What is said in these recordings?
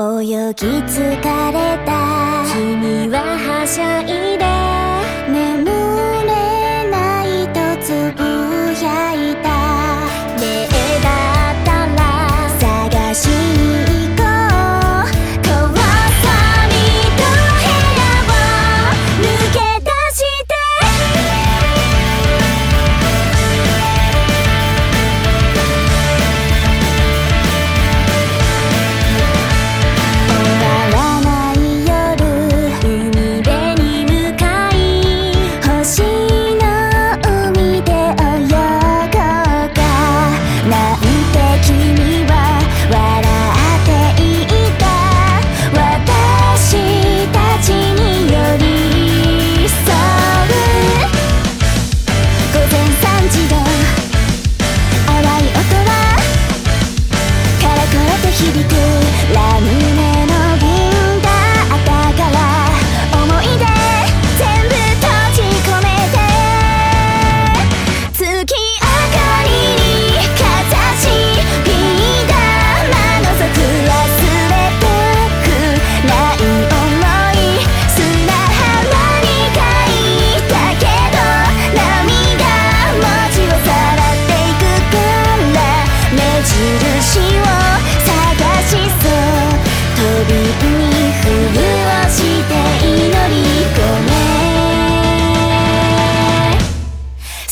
泳ぎ疲れた。君ははしゃい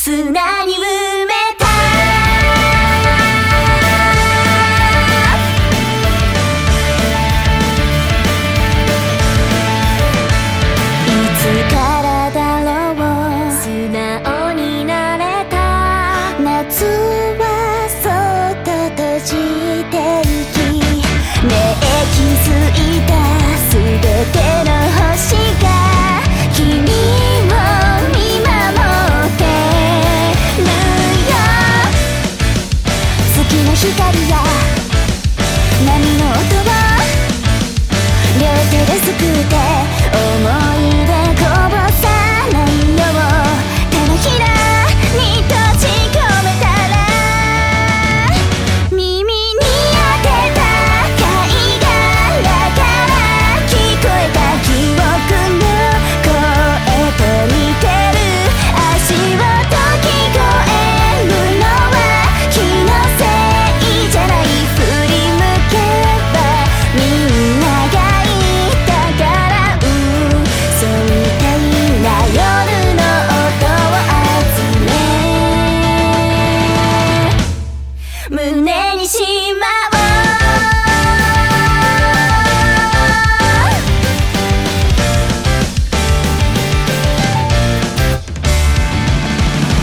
砂に光や波の音を両手ですくって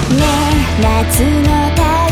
ね夏の旅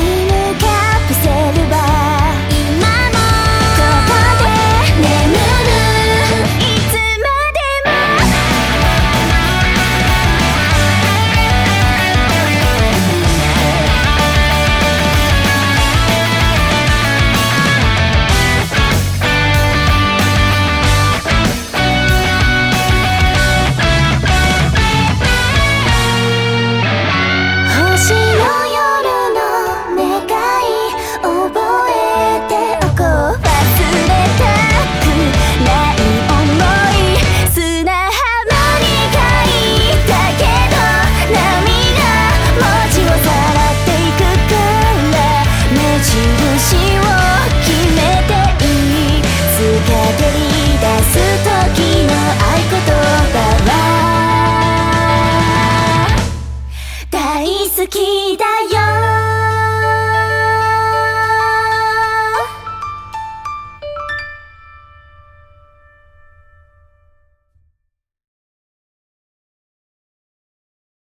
bikini